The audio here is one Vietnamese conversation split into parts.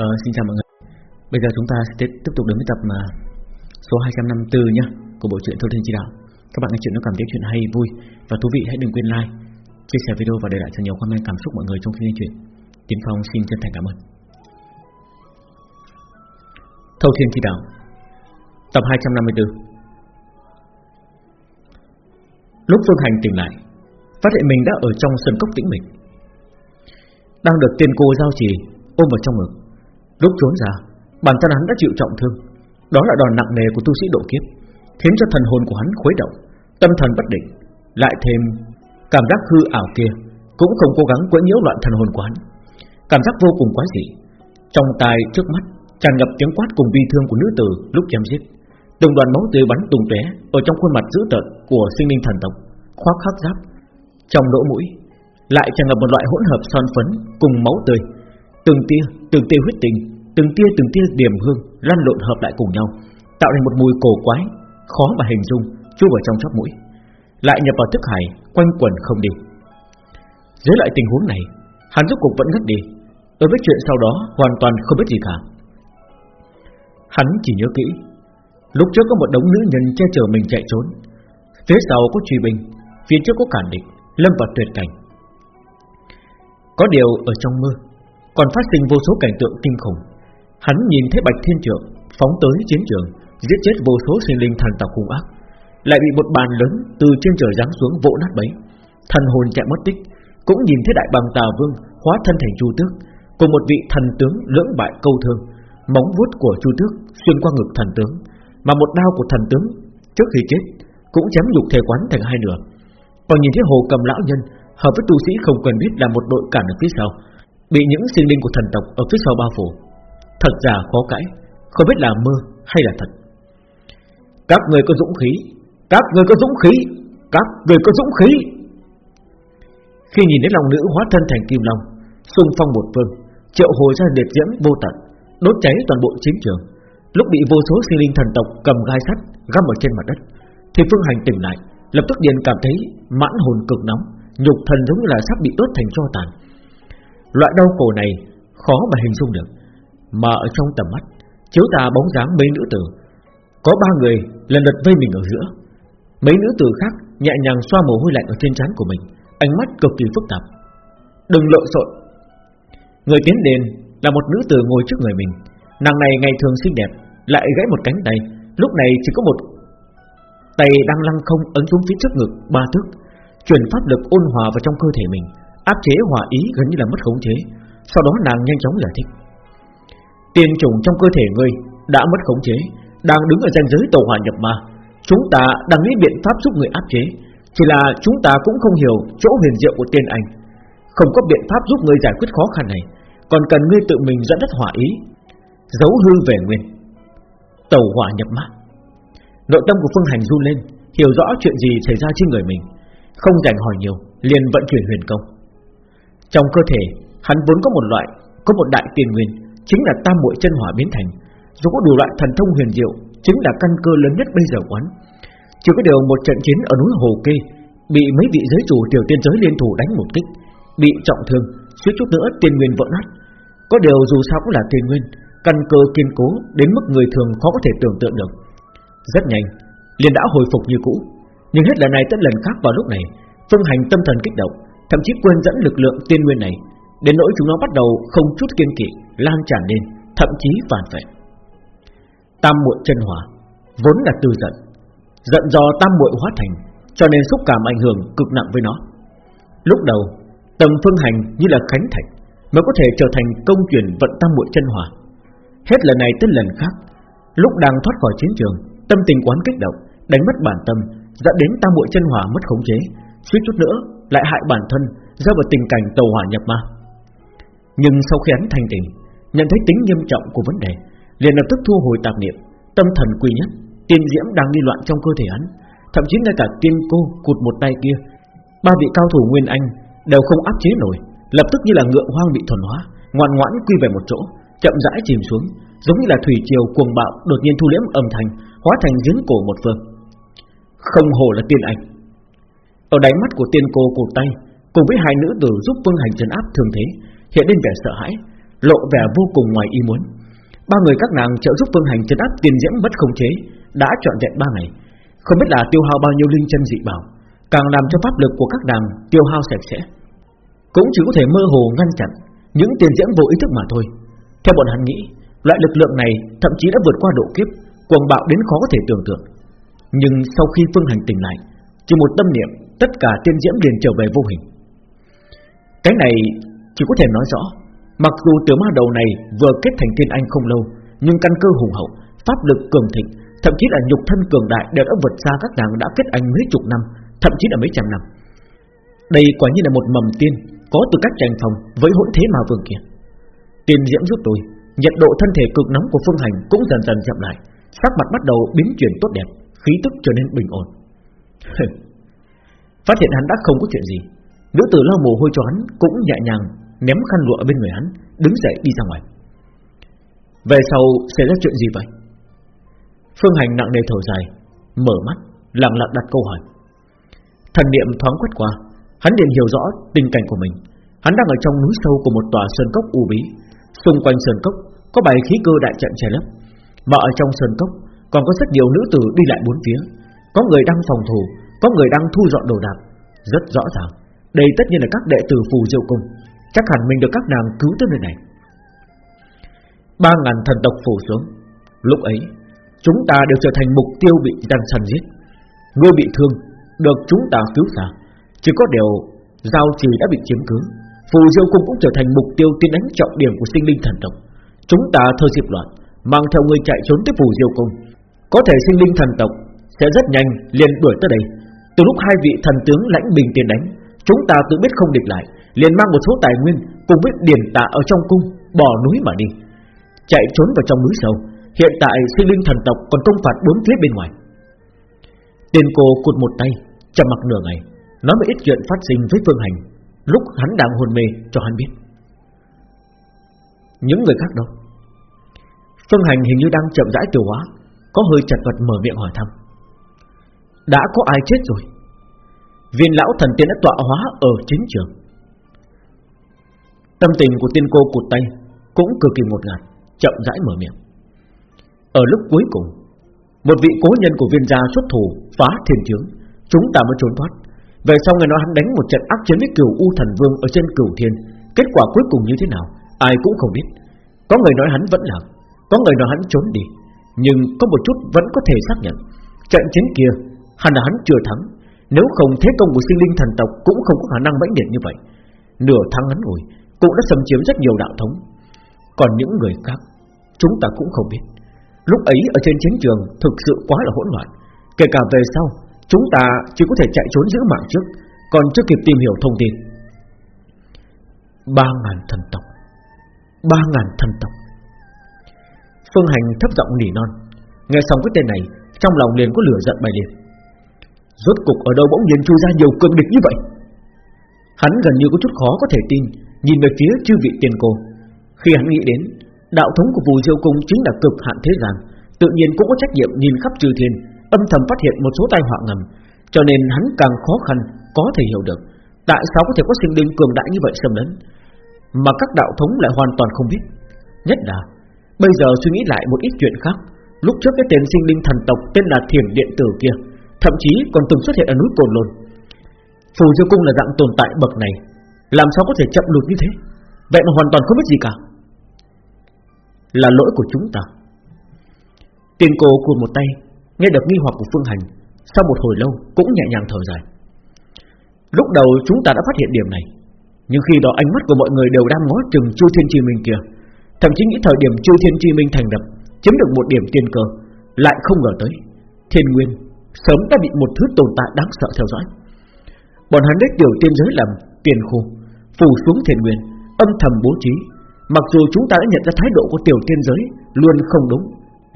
Ờ, xin chào mọi người. Bây giờ chúng ta sẽ tiếp tục đến với tập mà số 254 nhé Của bộ truyện Thâu Thiên Chi Đạo. Các bạn nghe chuyện nó cảm thấy chuyện hay, vui Và thú vị hãy đừng quên like, chia sẻ video và để lại cho nhiều comment cảm xúc mọi người trong khi nghe chuyện. Tiến Phong xin chân thành cảm ơn. Thâu Thiên Chi Đạo Tập 254 Lúc Phương Hành tỉnh lại Phát hiện mình đã ở trong sân cốc tĩnh mịch. Đang được tiên cô giao trì ôm vào trong ngực. Lúc trốn ra, Bản thân hắn đã chịu trọng thương. Đó là đòn nặng nề của tu sĩ độ kiếp, Khiến cho thần hồn của hắn khuấy động, Tâm thần bất định. Lại thêm, cảm giác hư ảo kia Cũng không cố gắng quấy nhiễu loạn thần hồn của hắn. Cảm giác vô cùng quái dị. Trong tai trước mắt tràn ngập tiếng quát cùng bi thương của nữ tử lúc chém giết. Từng đoàn máu tươi bắn tung tóe ở trong khuôn mặt dữ tợn của sinh linh thần tộc, khoác khắc giáp. Trong lỗ mũi lại tràn ngập một loại hỗn hợp son phấn cùng máu tươi từng tia từng tia huyết tình từng tia từng tia điểm hương lăn lộn hợp lại cùng nhau, tạo thành một mùi cổ quái, khó mà hình dung, chui vào trong chóp mũi, lại nhập vào thức hải, quanh quẩn không đi. Dưới lại tình huống này, hắn rốt cuộc vẫn ngất đi, đối với chuyện sau đó hoàn toàn không biết gì cả. Hắn chỉ nhớ kỹ, lúc trước có một đống nữ nhân che chở mình chạy trốn, phía sau có truy binh, phía trước có cản địch, lâm vào tuyệt cảnh. Có điều ở trong mơ còn phát sinh vô số cảnh tượng kinh khủng Hắn nhìn thấy Bạch Thiên Trượng phóng tới chiến trường, giết chết vô số sinh linh thần tộc hung ác, lại bị một bàn lớn từ trên trời giáng xuống vỗ nát bấy, thần hồn chạy mất tích. Cũng nhìn thấy đại bàng tà vương hóa thân thành chu tước, cùng một vị thần tướng lưỡng bại câu thương, móng vuốt của chu tước xuyên qua ngực thần tướng, mà một đao của thần tướng trước khi chết cũng chém nhục thể quán thành hai nửa. Còn nhìn thấy hồ cầm lão nhân hợp với tu sĩ không cần biết là một đội cản ở phía sau, bị những sinh linh của thần tộc ở phía sau bao phủ. Thật giả khó cãi Không biết là mơ hay là thật. Các người có dũng khí, Các người có dũng khí, Các người có dũng khí. Khi nhìn thấy lòng nữ hóa thân thành kim long, xung phong một phương, Triệu hồi ra liệt diễm vô tận, Đốt cháy toàn bộ chiến trường. Lúc bị vô số sinh linh thần tộc cầm gai sắt, Găm ở trên mặt đất, Thì phương hành tỉnh lại, Lập tức điền cảm thấy mãn hồn cực nóng, Nhục thần giống như là sắp bị đốt thành cho tàn. Loại đau khổ này khó mà hình dung được mà ở trong tầm mắt chiếu tà bóng dáng mấy nữ tử. Có ba người lần lượt vây mình ở giữa. Mấy nữ tử khác nhẹ nhàng xoa mồ hôi lạnh ở trên trán của mình, ánh mắt cực kỳ phức tạp. Đừng lộn xộn. Người tiến đến là một nữ tử ngồi trước người mình. Nàng này ngày thường xinh đẹp, lại gãy một cánh tay, lúc này chỉ có một tay đang lăng không ấn xuống phía trước ngực ba thước, truyền pháp lực ôn hòa vào trong cơ thể mình, áp chế hỏa ý gần như là mất khống chế. Sau đó nàng nhanh chóng giải thích. Tiên trùng trong cơ thể ngươi đã mất khống chế, đang đứng ở ranh giới tàu hỏa nhập ma. Chúng ta đang nghĩ biện pháp giúp người áp chế, chỉ là chúng ta cũng không hiểu chỗ huyền diệu của tiên anh, không có biện pháp giúp ngươi giải quyết khó khăn này, còn cần ngươi tự mình dẫn đất hỏa ý, giấu hư về nguyên. Tàu hỏa nhập ma. Nội tâm của Phương Hành run lên, hiểu rõ chuyện gì xảy ra trên người mình, không dành hỏi nhiều, liền vận chuyển huyền công. Trong cơ thể, hắn vốn có một loại, có một đại tiền nguyên, chính là tam muội chân hỏa biến thành. Dù có đủ loại thần thông huyền diệu, chính là căn cơ lớn nhất bây giờ quán. Chỉ có điều một trận chiến ở núi Hồ Kê, bị mấy vị giới chủ tiểu tiên giới liên thủ đánh một kích, bị trọng thương, suýt chút nữa tiên nguyên vỡ nát. Có điều dù sao cũng là tiền nguyên, căn cơ kiên cố đến mức người thường khó có thể tưởng tượng được. Rất nhanh, liền đã hồi phục như cũ, nhưng hết lần này tới lần khác vào lúc này, phương hành tâm thần kích động, thậm chí quên dẫn lực lượng tiên nguyên này, Đến nỗi chúng nó bắt đầu không chút kiên kỵ, Lan tràn lên, Thậm chí phản vệ. Tam muội chân hỏa Vốn là tư giận Giận do tam muội hóa thành, Cho nên xúc cảm ảnh hưởng cực nặng với nó. Lúc đầu, tầng phương hành như là khánh thạch Mới có thể trở thành công truyền vận tam muội chân hỏa. Hết lần này tới lần khác, Lúc đang thoát khỏi chiến trường, Tâm tình quán kích động, Đánh mất bản tâm, Dẫn đến tam muội chân hỏa mất khống chế suýt chút nữa lại hại bản thân, rơi vào tình cảnh tàu hỏa nhập ma. Nhưng sau khi hắn thành tỉnh, Nhận thấy tính nghiêm trọng của vấn đề, liền lập tức thu hồi tạp niệm, Tâm thần quy nhất, Tiên diễm đang đi loạn trong cơ thể hắn. Thậm chí ngay cả tiên cô cụt một tay kia, Ba vị cao thủ Nguyên Anh Đều không áp chế nổi, Lập tức như là ngựa hoang bị thuần hóa, Ngoan ngoãn quy về một chỗ, Chậm rãi chìm xuống, Giống như là thủy triều cuồng bạo Đột nhiên thu liễm âm thanh, Hóa thành giếng cổ một phương. Không hồ là tiên anh ở đáy mắt của tiên cô cụt tay Cùng với hai nữ tử giúp phương hành trấn áp thường thế hiện lên vẻ sợ hãi, Lộ vẻ vô cùng ngoài ý muốn. Ba người các nàng trợ giúp Phương Hành chấn áp tiền diễm bất không chế Đã trọn vẹn ba ngày. Không biết là tiêu hao bao nhiêu linh chân dị bảo Càng làm cho pháp lực của các nàng tiêu hao sạch sẽ. Cũng chỉ có thể mơ hồ ngăn chặn Những tiền diễm vô ý thức mà thôi. Theo bọn hắn nghĩ Loại lực lượng này thậm chí đã vượt qua độ kiếp Cuồng bạo đến khó có thể tưởng tượng. Nhưng sau khi Phương Hành tỉnh lại Chỉ một tâm niệm Tất cả tiên diễm liền trở về vô hình. Cái này chỉ có thể nói rõ, Mặc dù tiểu ma đầu này vừa kết thành tiên anh không lâu, Nhưng căn cơ hùng hậu, Pháp lực cường thịnh, Thậm chí là nhục thân cường đại đều đã vượt xa các nàng đã kết anh mấy chục năm, Thậm chí là mấy trăm năm. Đây quả như là một mầm tiên, Có từ cách tranh phòng với hỗn thế mà vương kia. Tiên diễm giúp tôi, Nhiệt độ thân thể cực nóng của Phương Hành cũng dần dần chậm lại, Sắc mặt bắt đầu biến chuyển tốt đẹp, Khí tức trở nên bình ổn. Phát hiện hắn đã không có chuyện gì. Nữ tử lau mồ hôi cho hắn Cũng nhẹ nhàng, ném khăn lụa bên người hắn, Đứng dậy đi ra ngoài. Về sau xảy ra chuyện gì vậy? Phương Hành nặng nề thở dài, Mở mắt, lặng lặng đặt câu hỏi. Thần niệm thoáng quét qua, Hắn liền hiểu rõ tình cảnh của mình. Hắn đang ở trong núi sâu của một tòa sơn cốc u bí. Xung quanh sơn cốc Có bảy khí cơ đại trận che lấp. Mà ở trong sơn cốc Còn có rất nhiều nữ tử đi lại bốn phía. Có người đang phòng thủ có người đang thu dọn đồ đạc. Rất rõ ràng, Đây tất nhiên là các đệ tử phù diệu cung. Chắc hẳn mình được các nàng cứu tới nơi này. Ba ngàn thần tộc phủ xuống. Lúc ấy, Chúng ta đều trở thành mục tiêu bị gian săn giết. Ngươi bị thương, Được chúng ta cứu ra. Chỉ có điều, Giao trì đã bị chiếm cứ. Phù Diêu Cung cũng trở thành mục tiêu tiên đánh trọng điểm của sinh linh thần tộc. Chúng ta thơ dịp loạn, Mang theo người chạy trốn tới Phù Diêu Cung. Có thể sinh linh thần tộc Sẽ rất nhanh liền đuổi tới đây. Từ lúc hai vị thần tướng lãnh bình tiền đánh, Chúng ta tự biết không địch lại, liền mang một số tài nguyên cùng với điển tạ ở trong cung, bỏ núi mà đi. Chạy trốn vào trong núi sâu, hiện tại sinh linh thần tộc còn công phạt bốn phía bên ngoài. Tiền cô cụt một tay Chầm mặc nửa ngày, nói một ít chuyện phát sinh với phương hành, lúc hắn đang hôn mê cho hắn biết. Những người khác đâu? Phương hành hình như đang chậm rãi tiêu hóa, có hơi chặt vật mở miệng hỏi thăm đã có ai chết rồi? Viên lão thần tiên đã tọa hóa ở chiến trường. Tâm tình của tiên cô cụt tay Cũng cực kỳ ngột ngạt, Chậm rãi mở miệng. Ở lúc cuối cùng, Một vị cố nhân của viên gia xuất thủ Phá thiên trướng Chúng ta mới trốn thoát. Về sau người nói hắn đánh một trận ác chiến với cửu U thần vương Ở trên cửu thiên, Kết quả cuối cùng như thế nào, Ai cũng không biết. Có người nói hắn vẫn lạc, Có người nói hắn trốn đi, Nhưng có một chút vẫn có thể xác nhận, Trận chiến kia hẳn là hắn chưa thắng Nếu không thế công của sinh linh thần tộc Cũng không có khả năng mãnh liệt như vậy Nửa tháng ngắn ngủi cũng đã xâm chiếm rất nhiều đạo thống. Còn những người khác, chúng ta cũng không biết. Lúc ấy ở trên chiến trường thực sự quá là hỗn loạn. Kể cả về sau, chúng ta chỉ có thể chạy trốn giữ mạng trước, còn chưa kịp tìm hiểu thông tin. Ba ngàn thần tộc, ba ngàn thần tộc. Phương Hành thấp giọng nỉ non, nghe xong cái tên này, trong lòng liền có lửa giận bay lên. Rốt cục ở đâu bỗng nhiên chui ra nhiều cường địch như vậy? Hắn gần như có chút khó có thể tin, Nhìn về phía chư vị tiền cô. Khi hắn nghĩ đến, Đạo thống của Vù Diêu Cung chính là cực hạn thế gian, Tự nhiên cũng có trách nhiệm nhìn khắp trừ thiên, Âm thầm phát hiện một số tai họa ngầm, Cho nên hắn càng khó khăn, Có thể hiểu được Tại sao có thể có sinh linh cường đại như vậy xâm lấn. Mà các đạo thống lại hoàn toàn không biết. Nhất là, Bây giờ suy nghĩ lại một ít chuyện khác, Lúc trước cái tên sinh linh thần tộc tên là Thiểm Điện Tử kia Thậm chí còn từng xuất hiện ở núi Cồn Lôn. Phù Diêu Cung là dạng tồn tại bậc này, làm sao có thể chậm lụt như thế? Vậy mà hoàn toàn không biết gì cả. Là lỗi của chúng ta. Tiền cô cuồng một tay, Nghe được nghi hoặc của Phương Hành, Sau một hồi lâu cũng nhẹ nhàng thở dài. Lúc đầu chúng ta đã phát hiện điểm này, Nhưng khi đó ánh mắt của mọi người đều đang ngó chừng Chu Thiên Chi Minh kia, Thậm chí nghĩ thời điểm Chu Thiên Chi Minh thành lập, Chiếm được một điểm tiên cơ, Lại không ngờ tới, Thiên Nguyên sớm đã bị một thứ tồn tại đáng sợ theo dõi Bọn hắn đích điều tiên giới làm tiền khu phủ xuống thiền nguyên, âm thầm bố trí. Mặc dù chúng ta đã nhận ra thái độ của tiểu tiên giới luôn không đúng,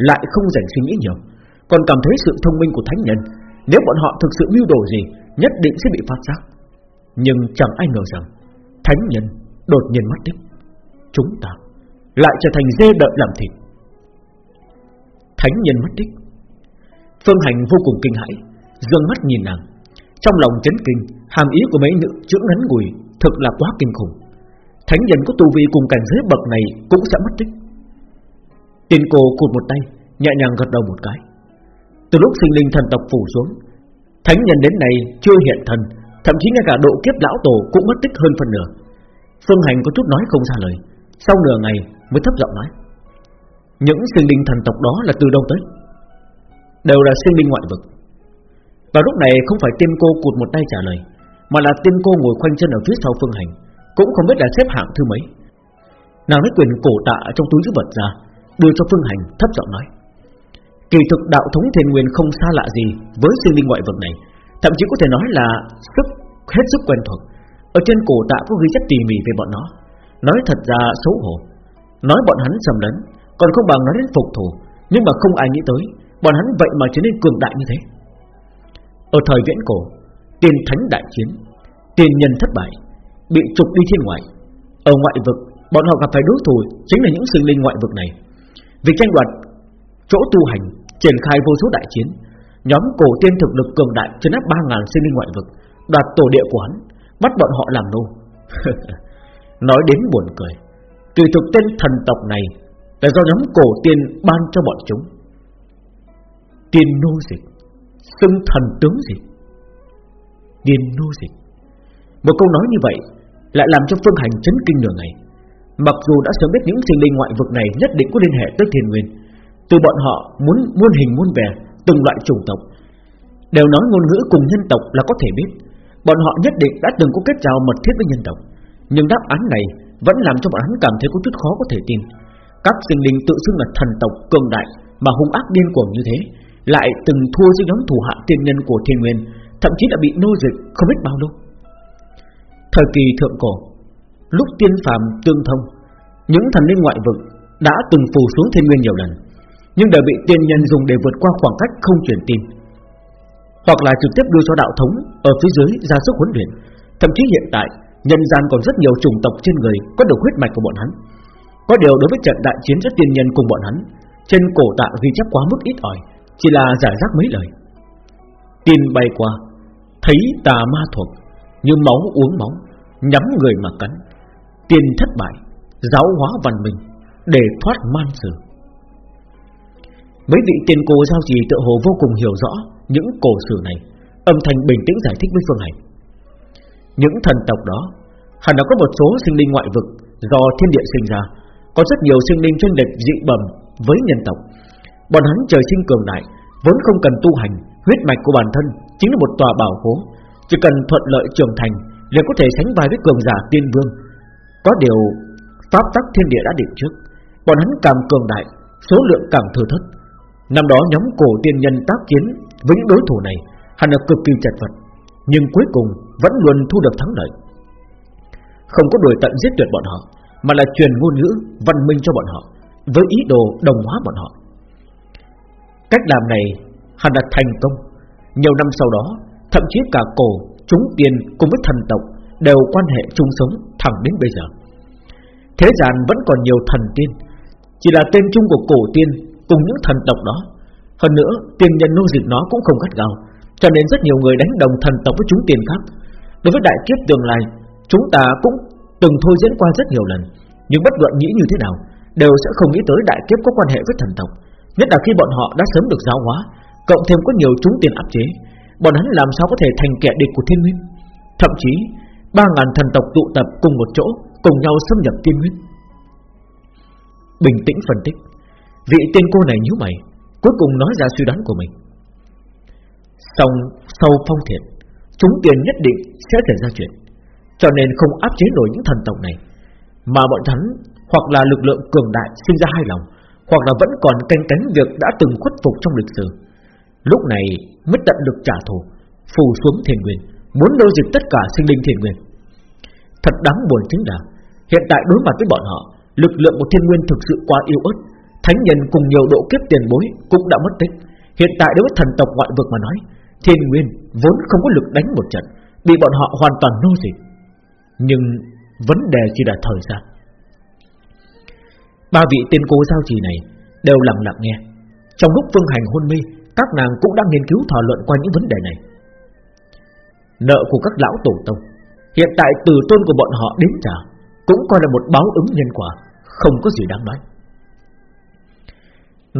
lại không dành suy nghĩ nhiều, còn cảm thấy sự thông minh của thánh nhân, nếu bọn họ thực sự mưu đồ gì, nhất định sẽ bị phát giác. Nhưng chẳng ai ngờ rằng, thánh nhân đột nhiên mất tích, chúng ta lại trở thành dê đợi làm thịt. Thánh nhân mất tích, Phương Hành vô cùng kinh hãi, dương mắt nhìn nàng, trong lòng chấn kinh, hàm ý của mấy nữ chữ ngắn ngủi Thực là quá kinh khủng. Thánh nhân có tu vi cùng cảnh giới bậc này Cũng sẽ mất tích. Tiên cô cụt một tay Nhẹ nhàng gật đầu một cái. Từ lúc sinh linh thần tộc phủ xuống Thánh nhân đến này chưa hiện thần Thậm chí ngay cả độ kiếp lão tổ cũng mất tích hơn phần nửa. Phương Hành có chút nói không ra lời Sau nửa ngày mới thấp giọng nói. Những sinh linh thần tộc đó là từ đâu tới? Đều là sinh linh ngoại vực. Và lúc này không phải tiên cô cụt một tay trả lời Mà là tiên cô ngồi khoanh chân ở phía sau Phương Hành Cũng không biết là xếp hạng thứ mấy. Nàng lấy quyền cổ tạ trong túi chữ vật ra Đưa cho Phương Hành thấp giọng nói Kỳ thực đạo thống thiên nguyên không xa lạ gì Với sinh linh ngoại vực này Thậm chí có thể nói là sức hết sức quen thuộc. Ở trên cổ tạ có ghi rất tỉ mỉ về bọn nó Nói thật ra xấu hổ. Nói bọn hắn sầm lớn, Còn không bằng nói đến phục thủ Nhưng mà không ai nghĩ tới Bọn hắn vậy mà trở nên cường đại như thế. Ở thời viễn cổ Tiền thánh đại chiến Tiền nhân thất bại, Bị trục đi thiên ngoại. Ở ngoại vực, Bọn họ gặp phải đối thủ Chính là những sinh linh ngoại vực này. Vì tranh đoạt chỗ tu hành, Triển khai vô số đại chiến, Nhóm cổ tiên thực lực cường đại Chấn áp 3.000 sinh linh ngoại vực, Đoạt tổ địa của hắn, Bắt bọn họ làm nô. Nói đến buồn cười Kỳ thực tên thần tộc này Là do nhóm cổ tiên ban cho bọn chúng. Tiên nô dịch. Xưng thần tướng dịch Tiên nô dịch. Một câu nói như vậy Lại làm cho Phương Hành chấn kinh nửa ngày. Mặc dù đã sớm biết những sinh linh ngoại vực này Nhất định có liên hệ tới thiên nguyên, Từ bọn họ muốn muôn hình muôn vẻ, Từng loại chủng tộc. Đều nói ngôn ngữ cùng nhân tộc là có thể biết. Bọn họ nhất định đã từng có kết giao mật thiết với nhân tộc. Nhưng đáp án này Vẫn làm cho bọn hắn cảm thấy có chút khó có thể tin. Các sinh linh tự xưng là thần tộc cường đại Mà hung ác điên cuồng như thế lại từng thua dưới nhóm thủ hạ tiên nhân của thiên nguyên, thậm chí đã bị nô dịch không biết bao lâu. Thời kỳ thượng cổ, lúc tiên phàm tương thông, những thần linh ngoại vực đã từng phù xuống thiên nguyên nhiều lần, nhưng đều bị tiên nhân dùng để vượt qua khoảng cách không truyền tin, hoặc là trực tiếp đưa cho đạo thống ở phía dưới ra sức huấn luyện. Thậm chí hiện tại, nhân gian còn rất nhiều chủng tộc trên người có được huyết mạch của bọn hắn. Có điều đối với trận đại chiến giữa tiên nhân cùng bọn hắn, trên cổ tạ ghi chép quá mức ít ỏi, chỉ là giải rác mấy lời. Tiền bay qua, Thấy tà ma thuộc Như máu uống máu, Nhắm người mà cắn. Tiền thất bại, Giáo hóa văn minh, Để thoát man sự. Mấy vị tiền cô giao trì tự hồ vô cùng hiểu rõ Những cổ sử này, Âm thanh bình tĩnh giải thích với Phương Hành. Những thần tộc đó, Hẳn đã có một số sinh linh ngoại vực Do thiên địa sinh ra, Có rất nhiều sinh linh chuyên địch dị bẩm Với nhân tộc. Bọn hắn trời sinh cường đại, Vốn không cần tu hành, Huyết mạch của bản thân chính là một tòa bảo khố. Chỉ cần thuận lợi trưởng thành liền có thể sánh vai với cường giả tiên vương. Có điều, Pháp tắc thiên địa đã định trước, Bọn hắn càng cường đại, Số lượng càng thừa thất Năm đó nhóm cổ tiên nhân tác chiến Với những đối thủ này Hẳn là cực kỳ chật vật, Nhưng cuối cùng vẫn luôn thu được thắng lợi. Không có đuổi tận giết tuyệt bọn họ, Mà là truyền ngôn ngữ văn minh cho bọn họ, Với ý đồ đồng hóa bọn họ. Cách làm này hẳn là thành công. Nhiều năm sau đó Thậm chí cả cổ, chúng tiên cùng với thần tộc Đều quan hệ chung sống thẳng đến bây giờ. Thế gian vẫn còn nhiều thần tiên Chỉ là tên chung của cổ tiên Cùng những thần tộc đó. Hơn nữa tiên nhân nô dịch nó cũng không gắt gao Cho nên rất nhiều người đánh đồng thần tộc với chúng tiên khác. Đối với đại kiếp tương lai Chúng ta cũng từng thôi diễn qua rất nhiều lần Nhưng bất luận nghĩ như thế nào Đều sẽ không nghĩ tới đại kiếp có quan hệ với thần tộc. Nhất là khi bọn họ đã sớm được giáo hóa, Cộng thêm có nhiều chúng tiền áp chế, Bọn hắn làm sao có thể thành kẻ địch của thiên nguyên? Thậm chí, ba ngàn thần tộc tụ tập cùng một chỗ, Cùng nhau xâm nhập thiên nguyên. Bình tĩnh phân tích, Vị tiên cô này nhíu mày, Cuối cùng nói ra suy đoán của mình. Xong, sau phong thiệt Chúng tiền nhất định sẽ xảy ra chuyện, Cho nên không áp chế nổi những thần tộc này, Mà bọn hắn Hoặc là lực lượng cường đại sinh ra hai lòng hoặc là vẫn còn canh cánh việc đã từng khuất phục trong lịch sử. Lúc này mới tận được trả thù, phù xuống thiền nguyên, muốn nô dịch tất cả sinh linh thiền nguyên. Thật đáng buồn chính là hiện tại đối mặt với bọn họ, lực lượng của thiên nguyên thực sự quá yếu ớt, thánh nhân cùng nhiều độ kiếp tiền bối cũng đã mất tích. Hiện tại đối với thần tộc ngoại vực mà nói, thiên nguyên vốn không có lực đánh một trận, bị bọn họ hoàn toàn nô dịch. Nhưng vấn đề chỉ là thời gian. Ba vị tiên cố giao trì này Đều lặng lặng nghe. Trong lúc phương hành hôn mê, Các nàng cũng đang nghiên cứu thảo luận qua những vấn đề này. Nợ của các lão tổ tông, Hiện tại từ tôn của bọn họ đến trả Cũng coi là một báo ứng nhân quả, Không có gì đáng nói.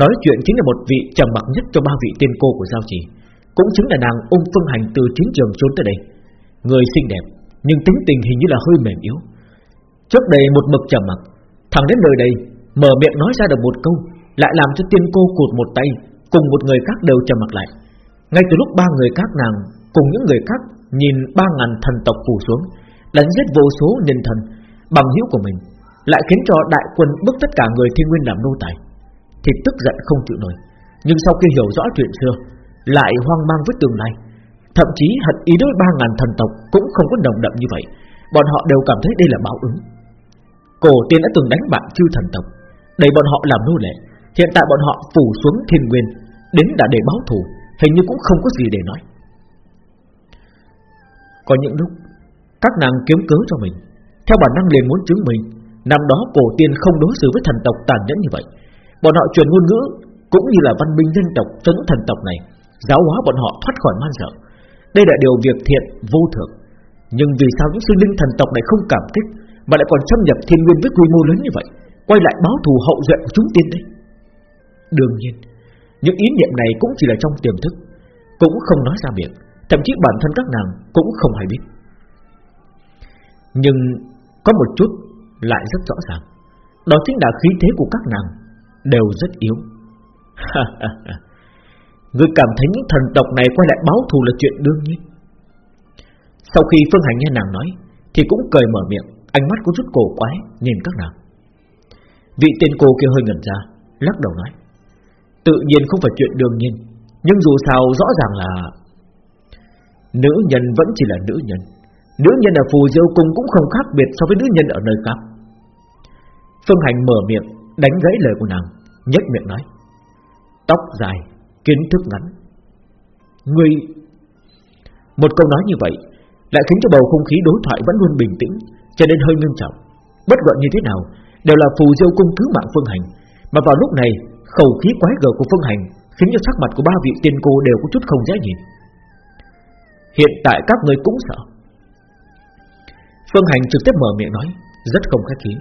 Nói chuyện chính là một vị trầm mặc nhất cho ba vị tiên cô của Giao Trì, Cũng chính là nàng ôm phương hành từ chiến trường trốn tới đây. Người xinh đẹp, Nhưng tính tình hình như là hơi mềm yếu. Trước đây một mực trầm mặc, Thẳng đến nơi đây Mở miệng nói ra được một câu, Lại làm cho tiên cô cụt một tay, Cùng một người khác đều trầm mặt lại. Ngay từ lúc ba người khác nàng Cùng những người khác nhìn ba ngàn thần tộc phủ xuống, Đánh giết vô số nhân thần, Bằng hữu của mình, Lại khiến cho đại quân bức tất cả người thiên nguyên làm nô tài. Thì tức giận không chịu nổi, Nhưng sau khi hiểu rõ chuyện xưa, Lại hoang mang với tương lai. Thậm chí hận ý đối ba ngàn thần tộc Cũng không có đồng đậm như vậy, Bọn họ đều cảm thấy đây là báo ứng. Cổ tiên đã từng đánh bại chư thần tộc Đẩy bọn họ làm nô lệ, Hiện tại bọn họ phủ xuống thiên nguyên, Đến đã để báo thù, Hình như cũng không có gì để nói. Có những lúc, Các nàng kiếm cớ cho mình, Theo bản năng liền muốn chứng minh, Năm đó cổ tiên không đối xử với thần tộc tàn nhẫn như vậy. Bọn họ truyền ngôn ngữ, Cũng như là văn minh dân tộc cho những thần tộc này, Giáo hóa bọn họ thoát khỏi man dở Đây là điều việc thiện, vô thường. Nhưng vì sao những sinh linh thần tộc này không cảm kích, Mà lại còn xâm nhập thiên nguyên với quy mô lớn như vậy? Quay lại báo thù hậu duệ của chúng tiên đây Đương nhiên, Những ý niệm này cũng chỉ là trong tiềm thức, Cũng không nói ra miệng, Thậm chí bản thân các nàng cũng không hay biết. Nhưng Có một chút lại rất rõ ràng, Đó chính là khí thế của các nàng Đều rất yếu. Người cảm thấy những thần tộc này Quay lại báo thù là chuyện đương nhiên. Sau khi Phương Hành nghe nàng nói, Thì cũng cười mở miệng, Ánh mắt có chút cổ quái nhìn các nàng. Vị tiên cô kia hơi ngẩn ra Lắc đầu nói Tự nhiên không phải chuyện đương nhiên Nhưng dù sao rõ ràng là Nữ nhân vẫn chỉ là nữ nhân Nữ nhân ở phù diêu cung cũng không khác biệt So với nữ nhân ở nơi khác. Phương Hành mở miệng Đánh gãy lời của nàng nhếch miệng nói Tóc dài, kiến thức ngắn. Ngươi Một câu nói như vậy Lại khiến cho bầu không khí đối thoại vẫn luôn bình tĩnh Cho nên hơi nghiêm trọng. Bất luận như thế nào Đều là phù diêu cung cứu mạng Phương Hành Mà vào lúc này khẩu khí quái gở của Phương Hành khiến cho sắc mặt của ba vị tiên cô đều có chút không dễ nhìn. Hiện tại các người cũng sợ. Phương Hành trực tiếp mở miệng nói, rất không khách khí.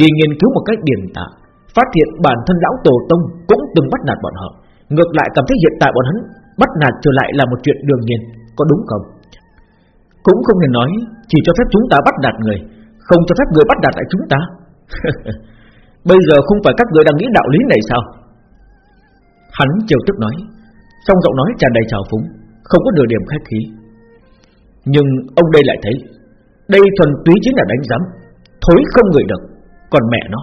Đi nghiên cứu một cách điển tạ, phát hiện bản thân lão tổ tông cũng từng bắt nạt bọn họ, ngược lại cảm thấy hiện tại bọn hắn bắt nạt trở lại là một chuyện đương nhiên, có đúng không? Cũng không nên nói chỉ cho phép chúng ta bắt nạt người, không cho phép người bắt nạt lại chúng ta. Bây giờ không phải các người đang nghĩ đạo lý này sao? Hắn chiều tức nói Trong giọng nói tràn đầy trào phúng, Không có nửa điểm khách khí. Nhưng ông đây lại thấy, Đây thuần túy chính là đánh giám, Thối không người được, Còn mẹ nó,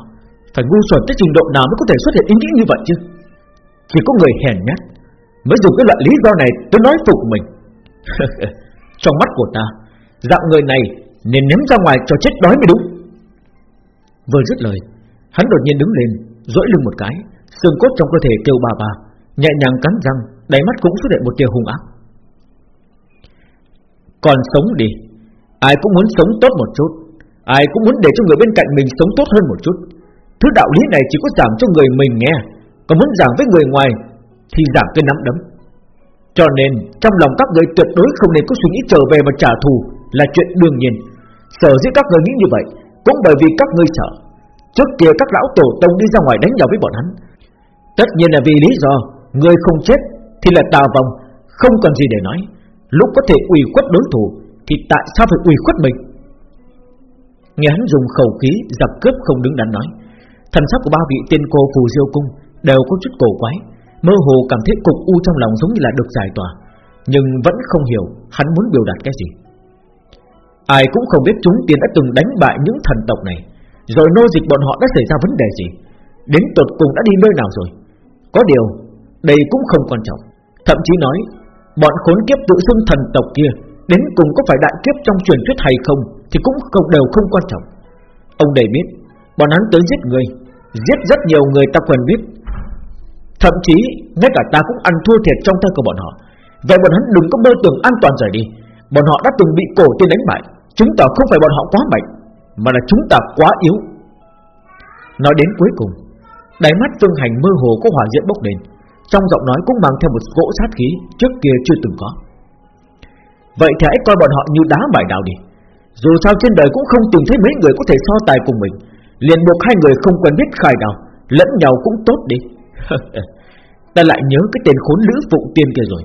Phải ngu xuẩn tới trình độ nào mới có thể xuất hiện ý nghĩ như vậy chứ? Chỉ có người hèn nhát Mới dùng cái loại lý do này tôi nói phục mình. Trong mắt của ta, Dạng người này nên ném ra ngoài cho chết đói mới đúng. Vừa dứt lời Hắn đột nhiên đứng lên, duỗi lưng một cái, xương cốt trong cơ thể kêu bà bà, nhẹ nhàng cắn răng, đáy mắt cũng xuất hiện một tia hung ác. Còn sống đi, ai cũng muốn sống tốt một chút, ai cũng muốn để cho người bên cạnh mình sống tốt hơn một chút. Thứ đạo lý này chỉ có giảng cho người mình nghe, còn muốn giảng với người ngoài thì giảng cái nắm đấm. Cho nên trong lòng các người tuyệt đối không nên có suy nghĩ trở về mà trả thù là chuyện đương nhiên. Sở dĩ các người nghĩ như vậy cũng bởi vì các ngươi sợ, Trước kia các lão tổ tông đi ra ngoài đánh nhau với bọn hắn. Tất nhiên là vì lý do Người không chết thì là tà vong, Không còn gì để nói. Lúc có thể ủy khuất đối thủ Thì tại sao phải ủy khuất mình? Nghe hắn dùng khẩu khí Giặc cướp không đứng đắn nói, Thần sắc của ba vị tiên cô phù diêu cung Đều có chút cổ quái, Mơ hồ cảm thấy cục u trong lòng giống như là được giải tỏa. Nhưng vẫn không hiểu Hắn muốn biểu đạt cái gì. Ai cũng không biết chúng tiên đã từng đánh bại những thần tộc này. Rồi nô dịch bọn họ đã xảy ra vấn đề gì? Đến tột cùng đã đi nơi nào rồi? Có điều, Đây cũng không quan trọng. Thậm chí nói, Bọn khốn kiếp tự xưng thần tộc kia, Đến cùng có phải đại kiếp trong truyền thuyết hay không Thì cũng không, đều không quan trọng. Ông đầy biết, Bọn hắn tới giết người. Giết rất nhiều người ta quen biết. Thậm chí, ngay cả ta cũng ăn thua thiệt trong tay của bọn họ. Vậy bọn hắn đừng có mơ tưởng an toàn rời đi. Bọn họ đã từng bị cổ tiên đánh bại chúng ta không phải bọn họ quá mạnh, mà là chúng ta quá yếu. Nói đến cuối cùng, Đáy mắt Phương Hành mơ hồ có hỏa diện bốc lên, Trong giọng nói cũng mang theo một gỗ sát khí Trước kia chưa từng có. Vậy thì hãy coi bọn họ như đá bài đào đi. Dù sao trên đời cũng không từng thấy mấy người có thể so tài cùng mình. Liền buộc hai người không quen biết khai đào, Lẫn nhau cũng tốt đi. Ta lại nhớ cái tên khốn lữ phụ tiên kia rồi.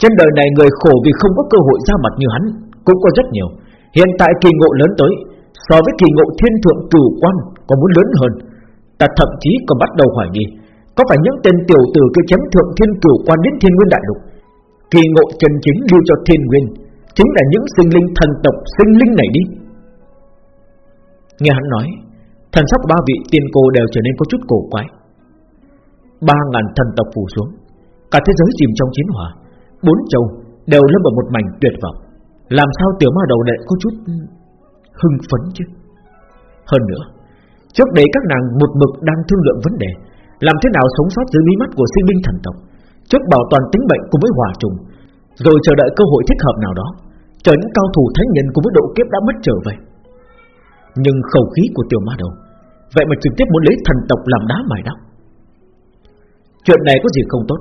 Trên đời này người khổ vì không có cơ hội ra mặt như hắn Cũng có rất nhiều. Hiện tại kỳ ngộ lớn tới, So với kỳ ngộ thiên thượng cửu quan Còn muốn lớn hơn. Ta thậm chí còn bắt đầu hoài nghi, Có phải những tên tiểu tử kia chém thượng thiên cửu quan đến thiên nguyên đại lục? Kỳ ngộ chân chính lưu cho thiên nguyên, Chính là những sinh linh thần tộc, sinh linh này đi. Nghe hắn nói, Thần sắc ba vị tiên cô đều trở nên có chút cổ quái. Ba ngàn thần tộc phủ xuống, Cả thế giới chìm trong chiến hỏa, Bốn châu đều lâm vào một mảnh tuyệt vọng. Làm sao tiểu ma đầu lại có chút Hưng phấn chứ? Hơn nữa, Trước đây các nàng một mực đang thương lượng vấn đề, Làm thế nào sống sót dưới mí mắt của sinh linh thần tộc, Trước bảo toàn tính bệnh cùng với hòa trùng, Rồi chờ đợi cơ hội thích hợp nào đó Chờ những cao thủ thánh nhân cùng với độ kiếp đã mất trở về. Nhưng khẩu khí của tiểu ma đầu, Vậy mà trực tiếp muốn lấy thần tộc làm đá mài đắp Chuyện này có gì không tốt?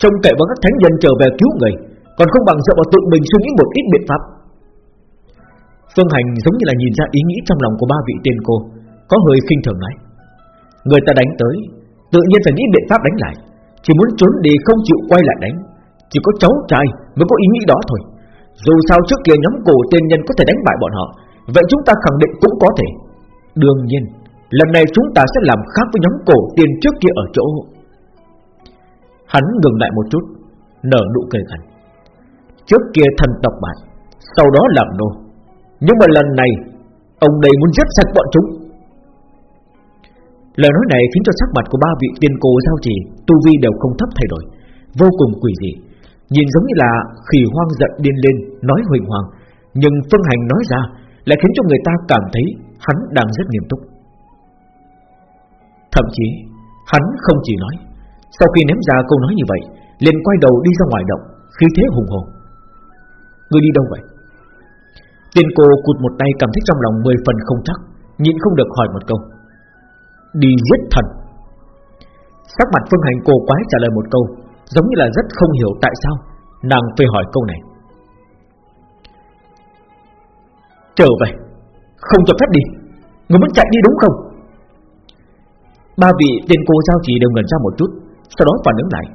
Trông cậy vào các thánh nhân trở về cứu người còn không bằng dựa vào tự mình suy nghĩ một ít biện pháp. Phương Hành giống như là nhìn ra ý nghĩ trong lòng của ba vị tiên cô, Có hơi khinh thường nói Người ta đánh tới, Tự nhiên phải nghĩ biện pháp đánh lại, Chỉ muốn trốn đi không chịu quay lại đánh, Chỉ có cháu trai mới có ý nghĩ đó thôi. Dù sao trước kia nhóm cổ tiên nhân có thể đánh bại bọn họ, Vậy chúng ta khẳng định cũng có thể. Đương nhiên, Lần này chúng ta sẽ làm khác với nhóm cổ tiên trước kia ở chỗ. Hắn ngừng lại một chút, Nở nụ cười gần. Trước kia thần tộc bại Sau đó làm nô. Nhưng mà lần này, Ông đây muốn giết sạch bọn chúng. Lời nói này khiến cho sắc mặt của ba vị tiên cô giao trì, Tu vi đều không thấp thay đổi, Vô cùng quỷ dị. Nhìn giống như là khỉ hoang giận điên lên, Nói huỳnh hoàng, Nhưng phương hành nói ra Lại khiến cho người ta cảm thấy Hắn đang rất nghiêm túc. Thậm chí, Hắn không chỉ nói, Sau khi ném ra câu nói như vậy, liền quay đầu đi ra ngoài động Khi thế hùng hồn. Người đi đâu vậy? Tiên cô cụt một tay cảm thấy trong lòng mười phần không chắc, Nhịn không được hỏi một câu. Đi giết thần. Sắc mặt phương hành cô quái trả lời một câu, Giống như là rất không hiểu tại sao Nàng phải hỏi câu này. Trở về. Không cho phép đi. Người muốn chạy đi đúng không? Ba vị tiên cô giao chỉ đều ngẩn ra một chút, Sau đó phản ứng lại.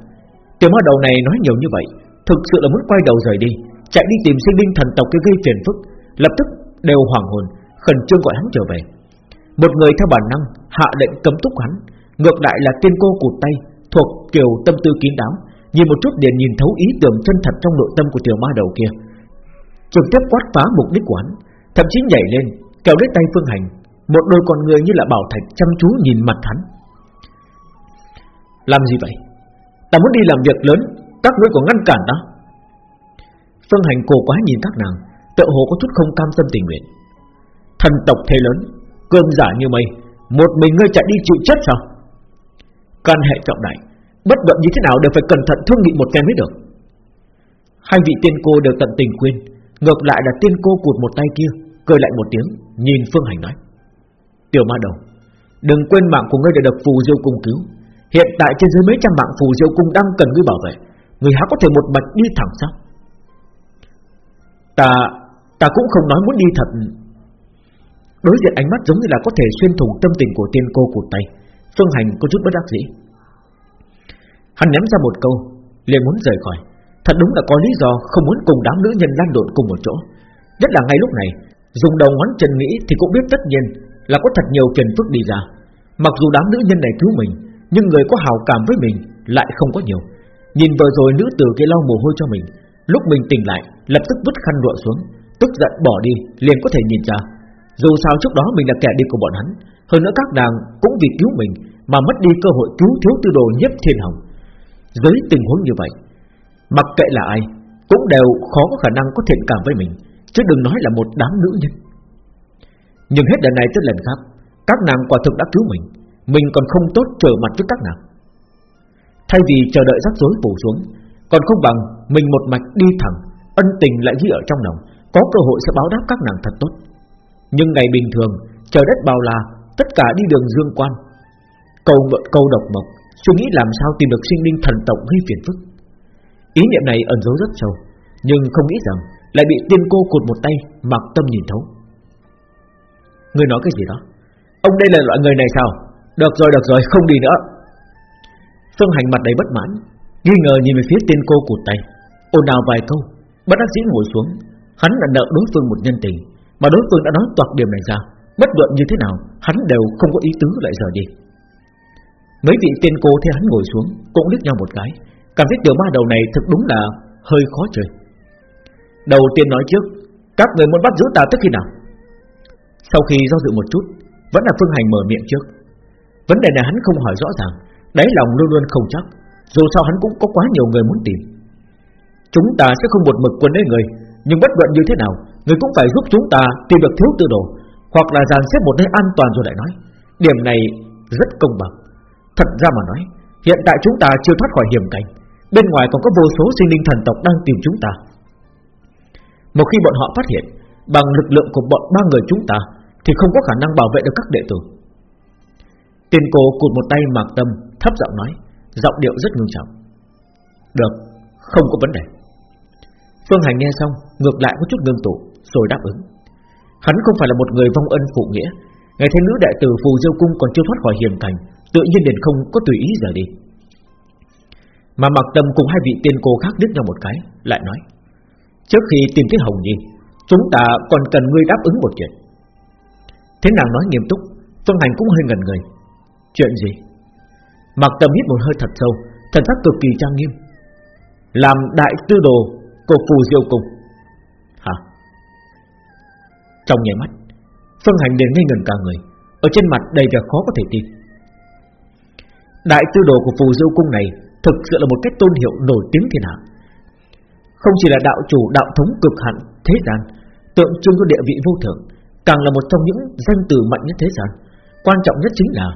Tiểu ma đầu này nói nhiều như vậy, Thực sự là muốn quay đầu rời đi. Chạy đi tìm sinh linh thần tộc kia gây phiền phức, Lập tức đều hoàng hồn, Khẩn trương gọi hắn trở về. Một người theo bản năng, hạ lệnh cấm túc hắn, Ngược lại là tiên cô cụt tay, Thuộc kiểu tâm tư kín đáo, Nhìn một chút liền nhìn thấu ý tưởng chân thật trong nội tâm của tiểu ma đầu kia. Trực tiếp quát phá mục đích của hắn, Thậm chí nhảy lên, kéo lấy tay phương hành, Một đôi con người như là bảo thạch chăm chú nhìn mặt hắn. Làm gì vậy? Ta muốn đi làm việc lớn, Các ngươi còn ngăn cản ta. Phương hành cổ quá nhìn các nàng Tự hồ có chút không cam tâm tình nguyện. Thần tộc thế lớn, Cơn giả như mây, Một mình ngươi chạy đi chịu chết sao? Căn hệ trọng đại, Bất luận như thế nào đều phải cẩn thận thương nghị một phen mới được. Hai vị tiên cô đều tận tình khuyên, Ngược lại là tiên cô cụt một tay kia, Cười lại một tiếng, Nhìn Phương Hành nói. Tiểu ma đầu, Đừng quên mạng của ngươi đã được phù diêu cung cứu. Hiện tại trên dưới mấy trăm mạng phù diêu cung đang cần ngươi bảo vệ, Người há có thể một mạch đi thẳng sao? Ta Ta cũng không nói muốn đi thật. Đối diện ánh mắt giống như là có thể xuyên thủng tâm tình của tiên cô cụt tay. Phương Hành có chút bất đắc dĩ. Hắn ném ra một câu liền muốn rời khỏi. Thật đúng là có lý do không muốn cùng đám nữ nhân lan đột cùng một chỗ. Nhất là ngay lúc này Dùng đầu ngón chân nghĩ thì cũng biết tất nhiên Là có thật nhiều phiền phức đi ra. Mặc dù đám nữ nhân này cứu mình nhưng người có hào cảm với mình lại không có nhiều. Nhìn vừa rồi nữ tử kia lau mồ hôi cho mình, lúc mình tỉnh lại, lập tức vứt khăn lụa xuống, tức giận bỏ đi, liền có thể nhìn ra. Dù sao trước đó mình là kẻ đi của bọn hắn, hơn nữa các nàng cũng vì cứu mình mà mất đi cơ hội cứu thiếu tư đồ nhất thiên hồng. Dưới tình huống như vậy, mặc kệ là ai, cũng đều khó có khả năng có thiện cảm với mình, chứ đừng nói là một đám nữ nhân. Nhưng hết lần này tới lần khác, các nàng quả thực đã cứu mình, mình còn không tốt trở mặt với các nàng Thay vì chờ đợi rắc rối phủ xuống còn không bằng Mình một mạch đi thẳng, Ân tình lại ghi ở trong lòng, Có cơ hội sẽ báo đáp các nàng thật tốt. Nhưng ngày bình thường, Trời đất bao la, Tất cả đi đường dương quan. Cầu mượn câu độc mộc, Suy nghĩ làm sao tìm được sinh linh thần tộc gây phiền phức. Ý niệm này ẩn giấu rất sâu, Nhưng không nghĩ rằng Lại bị tiên cô cụt một tay, Mặc tâm nhìn thấu. Người nói cái gì đó? Ông đây là loại người này sao? Được rồi được rồi, không đi nữa. Phương Hành mặt đầy bất mãn. Nghi ngờ nhìn về phía tiên cô cụt tay. Ồn ào vài câu, Bất đắc dĩ ngồi xuống. Hắn là nợ đối phương một nhân tình, Mà đối phương đã nói toạc điểm này ra. Bất luận như thế nào, Hắn đều không có ý tứ lại rời đi. Mấy vị tiên cô thấy hắn ngồi xuống, Cũng liếc nhau một cái. Cảm thấy tiểu ma đầu này thực đúng là hơi khó chơi. Đầu tiên nói trước, Các người muốn bắt giữ ta tới khi nào? Sau khi do dự một chút, Vẫn là Phương Hành mở miệng trước. Vấn đề này hắn không hỏi rõ ràng, Đáy lòng luôn luôn không chắc. Dù sao hắn cũng có quá nhiều người muốn tìm. Chúng ta sẽ không một mực quân lấy người, Nhưng bất luận như thế nào, Người cũng phải giúp chúng ta tìm được thiếu tư đồ, Hoặc là dàn xếp một nơi an toàn rồi lại nói. Điểm này rất công bằng. Thật ra mà nói, Hiện tại chúng ta chưa thoát khỏi hiểm cảnh, Bên ngoài còn có vô số sinh linh thần tộc đang tìm chúng ta. Một khi bọn họ phát hiện Bằng lực lượng của bọn ba người chúng ta, Thì không có khả năng bảo vệ được các đệ tử. Tiền cổ cụt một tay mạc tâm, Thấp giọng nói Giọng điệu rất ngưng trọng. Được, không có vấn đề. Phương Hành nghe xong Ngược lại có chút ngưng tụ Rồi đáp ứng. Hắn không phải là một người vong ân phụ nghĩa. Ngày thấy nữ đại tử phù diêu cung còn chưa thoát khỏi hiểm cảnh Tự nhiên liền không có tùy ý rời đi. Mà mặc tâm cùng hai vị tiên cô khác đứt nhau một cái Lại nói Trước khi tìm thấy Hồng Nhi Chúng ta còn cần ngươi đáp ứng một chuyện. Thế nàng nói nghiêm túc Phương Hành cũng hơi ngần người. Chuyện gì? Mặc tâm hít một hơi thật sâu, Thần sắc cực kỳ trang nghiêm. Làm đại tư đồ của phù diêu cung. Hả? Trong nhảy mắt, Phương Hành đến ngây ngần cả người, Ở trên mặt đầy vẻ khó có thể tin. Đại tư đồ của phù diêu cung này Thực sự là một cái tôn hiệu nổi tiếng thiên hạ. Không chỉ là đạo chủ, đạo thống cực hạn thế gian, Tượng trưng cho địa vị vô thượng, Càng là một trong những danh từ mạnh nhất thế gian. Quan trọng nhất chính là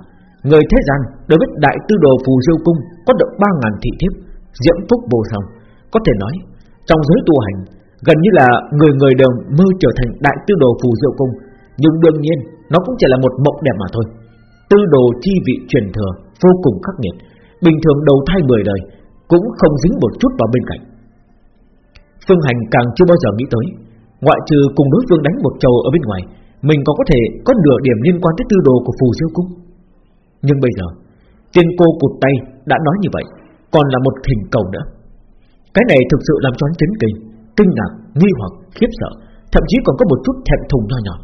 Người thế gian đối với đại tư đồ phù diêu cung Có được ba ngàn thị thiếp, Diễm phúc vô song. Có thể nói, trong giới tu hành, Gần như là người người đều mơ trở thành đại tư đồ phù diêu cung. Nhưng đương nhiên, Nó cũng chỉ là một mộng đẹp mà thôi. Tư đồ chi vị truyền thừa Vô cùng khắc nghiệt, Bình thường đầu thai mười đời Cũng không dính một chút vào bên cạnh. Phương Hành càng chưa bao giờ nghĩ tới, Ngoại trừ cùng đối phương đánh một trầu ở bên ngoài, Mình còn có thể có nửa điểm liên quan tới tư đồ của phù diêu cung. Nhưng bây giờ Tiên cô cụt tay đã nói như vậy Còn là một thỉnh cầu nữa. Cái này thực sự làm cho hắn chấn kinh Kinh ngạc, nghi hoặc, khiếp sợ Thậm chí còn có một chút thẹn thùng nho nhỏ.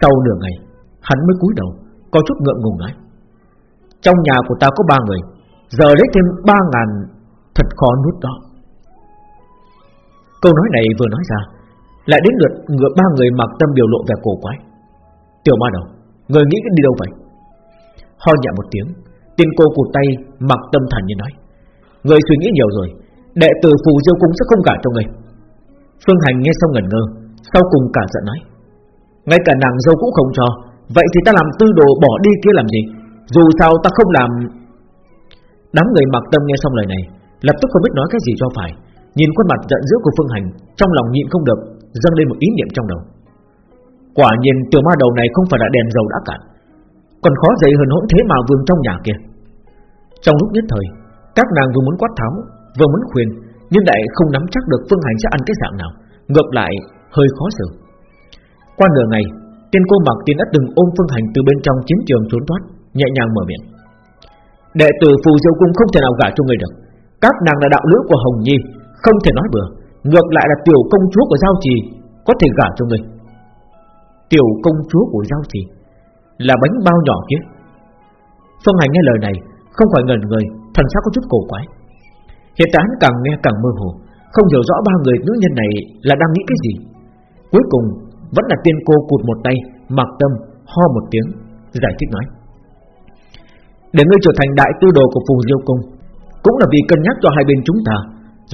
Sau nửa ngày Hắn mới cúi đầu Có chút ngượng ngùng nói. Trong nhà của ta có ba người Giờ lấy thêm ba ngàn Thật khó nuốt đó. Câu nói này vừa nói ra Lại đến lượt ngựa ba người mặc tâm biểu lộ vẻ cổ quái. Tiểu ma đầu Người nghĩ đi đâu vậy? Ho nhẹ một tiếng, Tiên cô cụt tay, mặc tâm thần như nói, Người suy nghĩ nhiều rồi, Đệ tử phù diêu cung sẽ không cả cho người. Phương Hành nghe xong ngẩn ngơ, Sau cùng cả giận nói, Ngay cả nàng dâu cũng không cho, Vậy thì ta làm tư đồ bỏ đi kia làm gì? Dù sao ta không làm. Đám người mặc tâm nghe xong lời này, Lập tức không biết nói cái gì cho phải, Nhìn khuôn mặt giận dữ của Phương Hành, Trong lòng nhịn không được, dâng lên một ý niệm trong đầu. Quả nhiên tiểu ma đầu này không phải là đèn dầu đã cạn còn khó dậy hơn hỗn thế mà vương trong nhà kia. Trong lúc nhất thời, Các nàng vừa muốn quát tháo, Vừa muốn khuyên, Nhưng lại không nắm chắc được Phương Hành sẽ ăn cái dạng nào, Ngược lại hơi khó xử. Qua nửa ngày, Tiên cô mặc tiên đã từng ôm Phương Hành từ bên trong chiến trường trốn thoát, Nhẹ nhàng mở miệng. Đệ tử phù diêu cung không thể nào gả cho người được. Các nàng là đạo lữ của Hồng Nhi, Không thể nói bừa. Ngược lại là tiểu công chúa của Giao Trì, Có thể gả cho người. Tiểu công chúa của Giao Trì? Là bánh bao nhỏ kia. Phương Hành nghe lời này, Không phải ngẩn người, Thần sắc có chút cổ quái. Hiện tại hắn càng nghe càng mơ hồ, Không hiểu rõ ba người nữ nhân này là đang nghĩ cái gì. Cuối cùng, Vẫn là tiên cô cụt một tay, Mặc tâm, ho một tiếng, Giải thích nói. Để ngươi trở thành đại tư đồ của phù diêu cung, Cũng là vì cân nhắc cho hai bên chúng ta,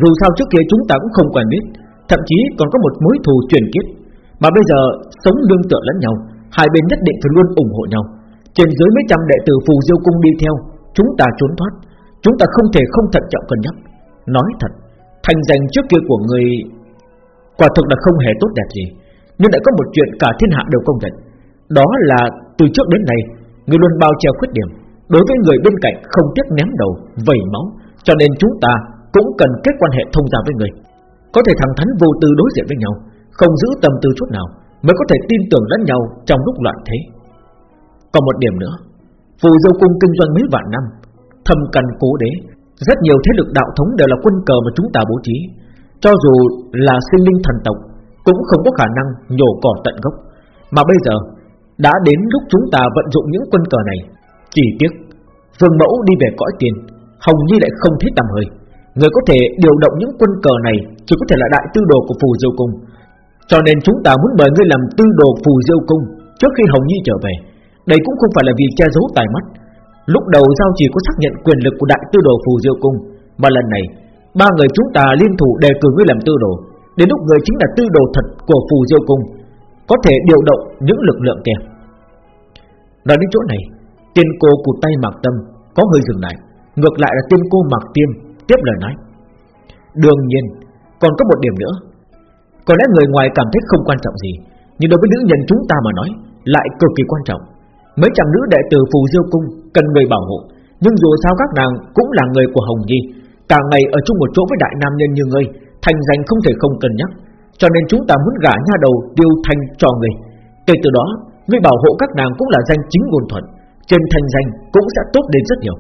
Dù sao trước kia chúng ta cũng không quen biết, Thậm chí còn có một mối thù truyền kiếp, Mà bây giờ sống đương tựa lẫn nhau Hai bên nhất định phải luôn ủng hộ nhau. Trên dưới mấy trăm đệ tử phù diêu cung đi theo, Chúng ta trốn thoát. Chúng ta không thể không thận trọng cân nhắc. Nói thật, Thành danh trước kia của người Quả thực là không hề tốt đẹp gì, Nhưng lại có một chuyện cả thiên hạ đều công nhận. Đó là từ trước đến nay, Người luôn bao che khuyết điểm. Đối với người bên cạnh không tiếc ném đầu, Vẩy máu, Cho nên chúng ta cũng cần kết quan hệ thông gia với người. Có thể thẳng thắn vô tư đối diện với nhau, Không giữ tâm tư chút nào. Mới có thể tin tưởng lẫn nhau trong lúc loạn thế. Còn một điểm nữa, Phù dâu cung kinh doanh mấy vạn năm, Thâm căn cố đế, Rất nhiều thế lực đạo thống đều là quân cờ mà chúng ta bố trí. Cho dù là sinh linh thần tộc, Cũng không có khả năng nhổ cỏ tận gốc. Mà bây giờ, Đã đến lúc chúng ta vận dụng những quân cờ này, Chỉ tiếc, Vương mẫu đi về cõi tiền Hồng Nhi lại không thích tầm hơi. Người có thể điều động những quân cờ này Chỉ có thể là đại tư đồ của phù dâu cung. Cho nên chúng ta muốn mời ngươi làm tư đồ phù diêu cung Trước khi Hồng Nhi trở về. Đây cũng không phải là vì che giấu tài mắt. Lúc đầu giao chỉ có xác nhận quyền lực của đại tư đồ phù diêu cung, Mà lần này, Ba người chúng ta liên thủ đề cử ngươi làm tư đồ, Đến lúc người chính là tư đồ thật của phù diêu cung, Có thể điều động những lực lượng kia. Nói đến chỗ này, Tiên cô cụt tay Mạc Tâm Có hơi dừng lại, Ngược lại là tiên cô Mạc Tiêm Tiếp lời nói. Đương nhiên, Còn có một điểm nữa có lẽ người ngoài cảm thấy không quan trọng gì, Nhưng đối với nữ nhân chúng ta mà nói, Lại cực kỳ quan trọng. Mấy chàng nữ đệ tử Phù Diêu Cung Cần người bảo hộ, Nhưng dù sao các nàng cũng là người của Hồng Nhi, Cả ngày ở chung một chỗ với đại nam nhân như ngươi, Thành danh không thể không cân nhắc. Cho nên chúng ta muốn gả nha đầu Tiêu thanh cho người Kể từ đó Người bảo hộ các nàng cũng là danh chính ngôn thuận, Trên thành danh cũng sẽ tốt đến rất nhiều.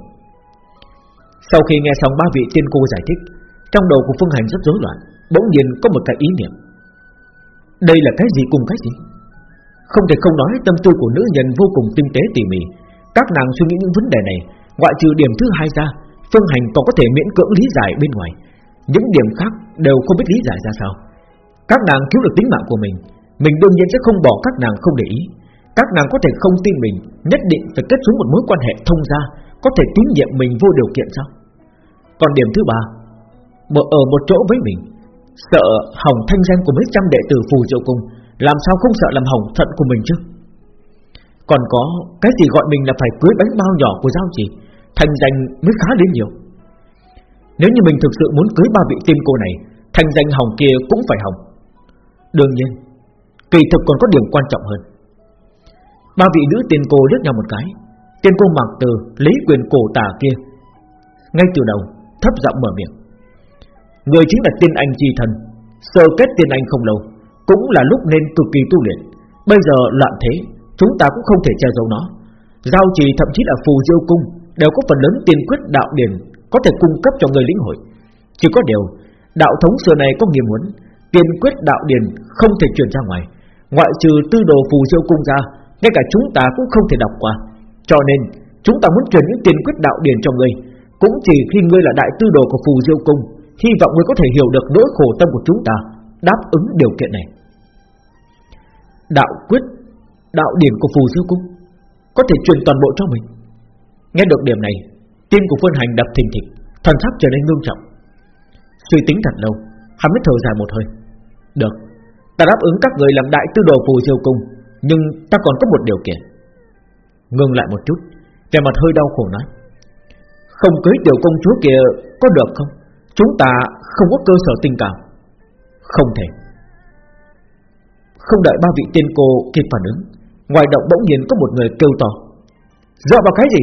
Sau khi nghe xong ba vị tiên cô giải thích, Trong đầu của Phương Hành rất rối loạn, Bỗng nhiên có một cái ý niệm. Đây là cái gì cùng cái gì? Không thể không nói tâm tư của nữ nhân vô cùng tinh tế tỉ mỉ. Các nàng suy nghĩ những vấn đề này, Ngoại trừ điểm thứ hai ra, Phương Hành còn có thể miễn cưỡng lý giải bên ngoài. Những điểm khác đều không biết lý giải ra sao. Các nàng cứu được tính mạng của mình Mình đương nhiên sẽ không bỏ các nàng không để ý. Các nàng có thể không tin mình, Nhất định phải kết xuống một mối quan hệ thông gia, Có thể tín nhiệm mình vô điều kiện sao? Còn điểm thứ ba, Mở ở một chỗ với mình. Sợ hỏng thanh danh của mấy trăm đệ tử phù diệu cung Làm sao không sợ làm hỏng thận của mình chứ? Còn có, Cái gì gọi mình là phải cưới bánh bao nhỏ của giao chỉ Thanh danh mới khá đến nhiều. Nếu như mình thực sự muốn cưới ba vị tiên cô này Thanh danh hỏng kia cũng phải hỏng Đương nhiên, Kỳ thực còn có điểm quan trọng hơn. Ba vị nữ tiên cô liếc nhau một cái, Tiên cô mặc từ lấy quyền cổ tả kia, Ngay từ đầu Thấp giọng mở miệng. Người chính là tiên anh chi thần Sơ kết tiên anh không lâu, Cũng là lúc nên cực kỳ tu luyện. Bây giờ loạn thế, Chúng ta cũng không thể che giấu nó. Giao trì thậm chí là phù diêu cung Đều có phần lớn tiên quyết đạo điển Có thể cung cấp cho người lĩnh hội. Chỉ có điều, Đạo thống xưa này có nghiêm muốn Tiên quyết đạo điển không thể truyền ra ngoài. Ngoại trừ tư đồ phù diêu cung ra, ngay cả chúng ta cũng không thể đọc qua. Cho nên, chúng ta muốn truyền những tiền quyết đạo điển cho ngươi Cũng chỉ khi ngươi là đại tư đồ của phù diêu cung Hy vọng ngươi có thể hiểu được nỗi khổ tâm của chúng ta, Đáp ứng điều kiện này. Đạo quyết, Đạo điển của phù sư cung, Có thể truyền toàn bộ cho mình. Nghe được điểm này, Tim của Phương Hành đập thình thịch, Thần sắc trở nên ngưng trọng. Suy tính thật lâu, Hắn mới thở dài một hơi. Được, Ta đáp ứng các người làm đại tư đồ phù diêu cung, nhưng ta còn có một điều kiện. Ngừng lại một chút Về mặt hơi đau khổ nói. Không cưới tiểu công chúa kia có được không? Chúng ta không có cơ sở tình cảm. Không thể. Không đợi ba vị tiên cô kịp phản ứng, Ngoài động bỗng nhiên có một người kêu to. Dựa vào cái gì?